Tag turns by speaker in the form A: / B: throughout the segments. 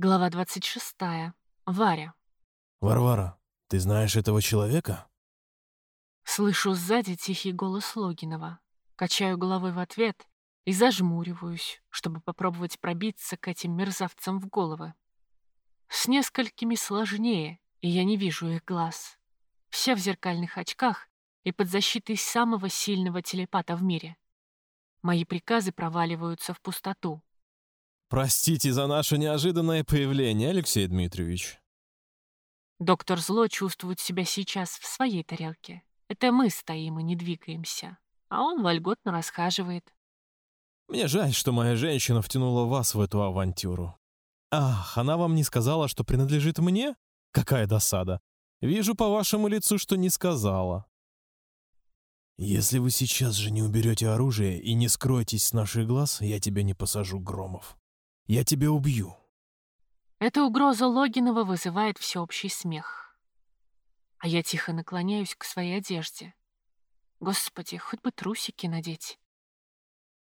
A: Глава 26. Варя.
B: «Варвара, ты знаешь этого человека?»
A: Слышу сзади тихий голос Логинова. Качаю головой в ответ и зажмуриваюсь, чтобы попробовать пробиться к этим мерзавцам в головы. С несколькими сложнее, и я не вижу их глаз. Все в зеркальных очках и под защитой самого сильного телепата в мире. Мои приказы проваливаются в пустоту.
B: «Простите за наше неожиданное появление, Алексей Дмитриевич».
A: Доктор Зло чувствует себя сейчас в своей тарелке. Это мы стоим и не двигаемся, а он вольготно расхаживает.
B: «Мне жаль, что моя женщина втянула вас в эту авантюру. Ах, она вам не сказала, что принадлежит мне? Какая досада. Вижу по вашему лицу, что не сказала. Если вы сейчас же не уберете оружие и не скроетесь с наших глаз, я тебя не посажу, Громов. Я тебя убью.
A: Эта угроза Логинова вызывает всеобщий смех. А я тихо наклоняюсь к своей одежде. Господи, хоть бы трусики надеть.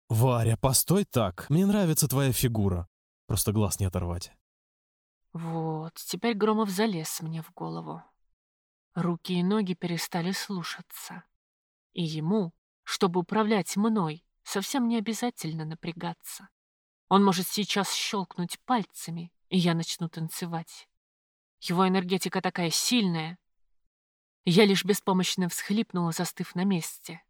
B: Варя, постой так. Мне нравится твоя фигура. Просто глаз не оторвать.
A: Вот, теперь Громов залез мне в голову. Руки и ноги перестали слушаться. И ему, чтобы управлять мной, совсем не обязательно напрягаться. Он может сейчас щелкнуть пальцами, и я начну танцевать. Его энергетика такая сильная. Я лишь беспомощно всхлипнула, застыв на месте.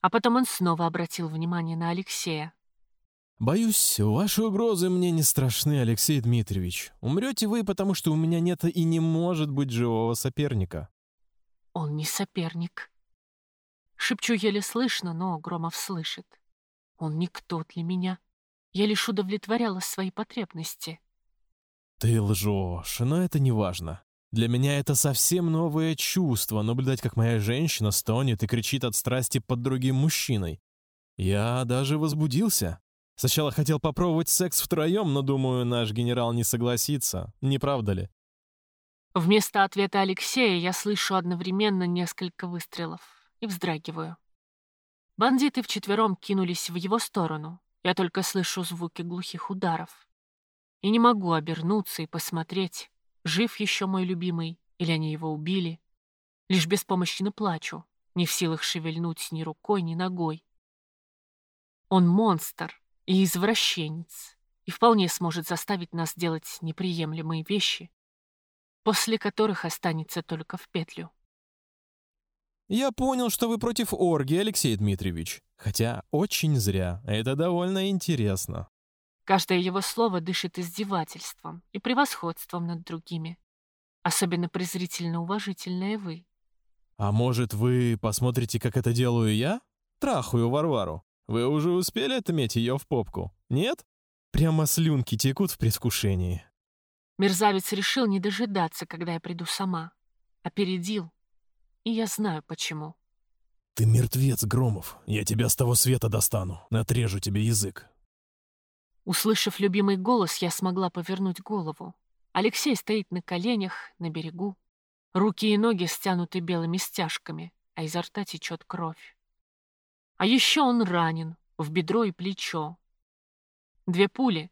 A: А потом он снова обратил внимание на Алексея.
B: «Боюсь, ваши угрозы мне не страшны, Алексей Дмитриевич. Умрете вы, потому что у меня нет и не может быть живого соперника».
A: «Он не соперник». Шепчу еле слышно, но Громов слышит. «Он никто для меня». Я лишь удовлетворяла свои потребности.
B: Ты лжешь, но это не важно. Для меня это совсем новое чувство, наблюдать, как моя женщина стонет и кричит от страсти под другим мужчиной. Я даже возбудился. Сначала хотел попробовать секс втроем, но, думаю, наш генерал не согласится. Не правда ли?
A: Вместо ответа Алексея я слышу одновременно несколько выстрелов и вздрагиваю. Бандиты вчетвером кинулись в его сторону. Я только слышу звуки глухих ударов. И не могу обернуться и посмотреть, жив еще мой любимый, или они его убили. Лишь беспомощно плачу, не в силах шевельнуть ни рукой, ни ногой. Он монстр и извращенец, и вполне сможет заставить нас делать неприемлемые вещи, после которых останется только в петлю.
B: «Я понял, что вы против оргии, Алексей Дмитриевич. Хотя очень зря. Это довольно интересно».
A: Каждое его слово дышит издевательством и превосходством над другими. Особенно презрительно-уважительное «вы».
B: «А может, вы посмотрите, как это делаю я? Трахаю Варвару. Вы уже успели отметить ее в попку? Нет? Прямо слюнки текут в предвкушении».
A: Мерзавец решил не дожидаться, когда я приду сама. Опередил и я знаю, почему.
B: «Ты мертвец, Громов. Я тебя с того света достану. Отрежу тебе язык».
A: Услышав любимый голос, я смогла повернуть голову. Алексей стоит на коленях, на берегу. Руки и ноги стянуты белыми стяжками, а изо рта течет кровь. А еще он ранен в бедро и плечо. Две пули,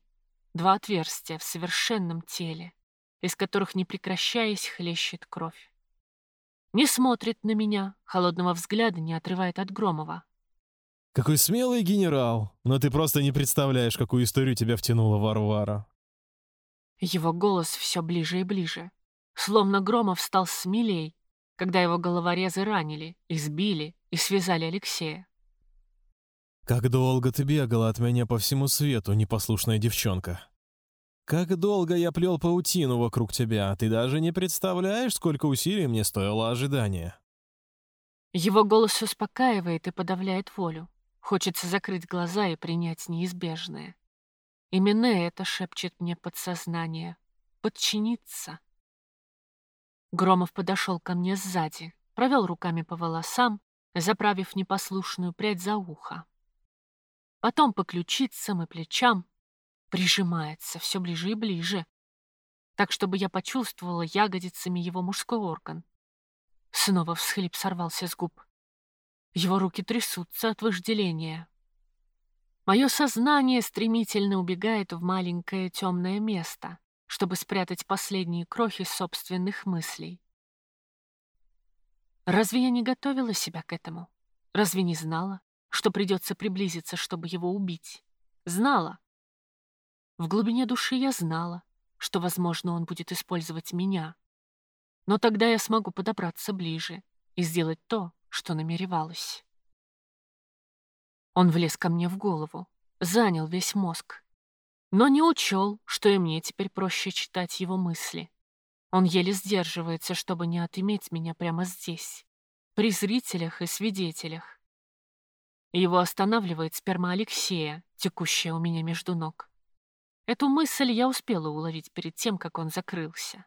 A: два отверстия в совершенном теле, из которых, не прекращаясь, хлещет кровь. Не смотрит на меня, холодного взгляда не отрывает от Громова.
B: «Какой смелый генерал! Но ты просто не представляешь, какую историю тебя втянула Варвара!»
A: Его голос все ближе и ближе. Словно Громов стал смелей, когда его головорезы ранили, избили и связали Алексея.
B: «Как долго ты бегала от меня по всему свету, непослушная девчонка!» Как долго я плел паутину вокруг тебя, ты даже не представляешь, сколько усилий мне стоило ожидание.
A: Его голос успокаивает и подавляет волю. Хочется закрыть глаза и принять неизбежное. Именно это шепчет мне подсознание. Подчиниться. Громов подошел ко мне сзади, провел руками по волосам, заправив непослушную прядь за ухо. Потом по ключицам и плечам, прижимается все ближе и ближе, так, чтобы я почувствовала ягодицами его мужской орган. Снова всхлип сорвался с губ. Его руки трясутся от вожделения. Мое сознание стремительно убегает в маленькое темное место, чтобы спрятать последние крохи собственных мыслей. Разве я не готовила себя к этому? Разве не знала, что придется приблизиться, чтобы его убить? Знала. В глубине души я знала, что, возможно, он будет использовать меня. Но тогда я смогу подобраться ближе и сделать то, что намеревалась. Он влез ко мне в голову, занял весь мозг, но не учел, что и мне теперь проще читать его мысли. Он еле сдерживается, чтобы не отыметь меня прямо здесь, при зрителях и свидетелях. Его останавливает сперма Алексея, текущая у меня между ног. Эту мысль я успела уловить перед тем, как он закрылся.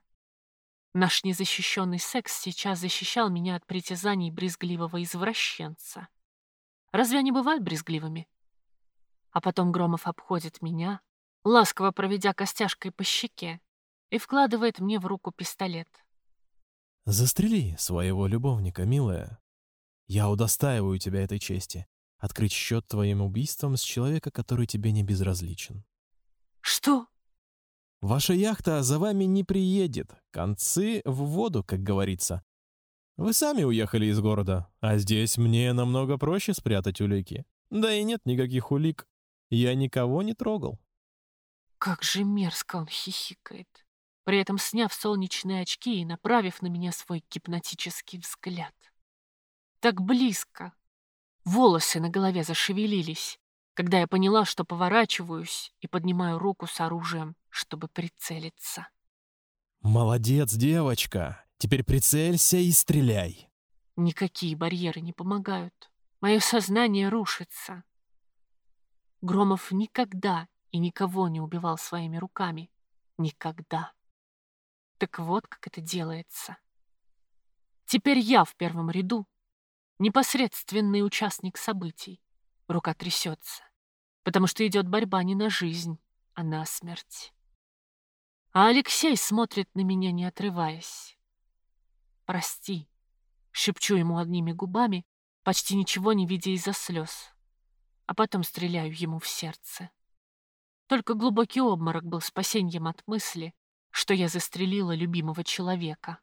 A: Наш незащищенный секс сейчас защищал меня от притязаний брезгливого извращенца. Разве они бывают брезгливыми? А потом Громов обходит меня, ласково проведя костяшкой по щеке, и вкладывает мне в руку пистолет.
B: «Застрели своего любовника, милая. Я удостаиваю тебя этой чести. Открыть счет твоим убийством с человека, который тебе не безразличен».
A: «Что?»
B: «Ваша яхта за вами не приедет. Концы в воду, как говорится. Вы сами уехали из города, а здесь мне намного проще спрятать улики. Да и нет никаких улик. Я никого не трогал».
A: Как же мерзко он хихикает, при этом сняв солнечные очки и направив на меня свой гипнотический взгляд. Так близко. Волосы на голове зашевелились, когда я поняла, что поворачиваюсь и поднимаю руку с оружием, чтобы прицелиться.
B: «Молодец, девочка! Теперь прицелься и стреляй!»
A: Никакие барьеры не помогают. Мое сознание рушится. Громов никогда и никого не убивал своими руками. Никогда. Так вот, как это делается. Теперь я в первом ряду, непосредственный участник событий. Рука трясется, потому что идет борьба не на жизнь, а на смерть. А Алексей смотрит на меня, не отрываясь. «Прости», — шепчу ему одними губами, почти ничего не видя из-за слез, а потом стреляю ему в сердце. Только глубокий обморок был спасением от мысли, что я застрелила любимого человека.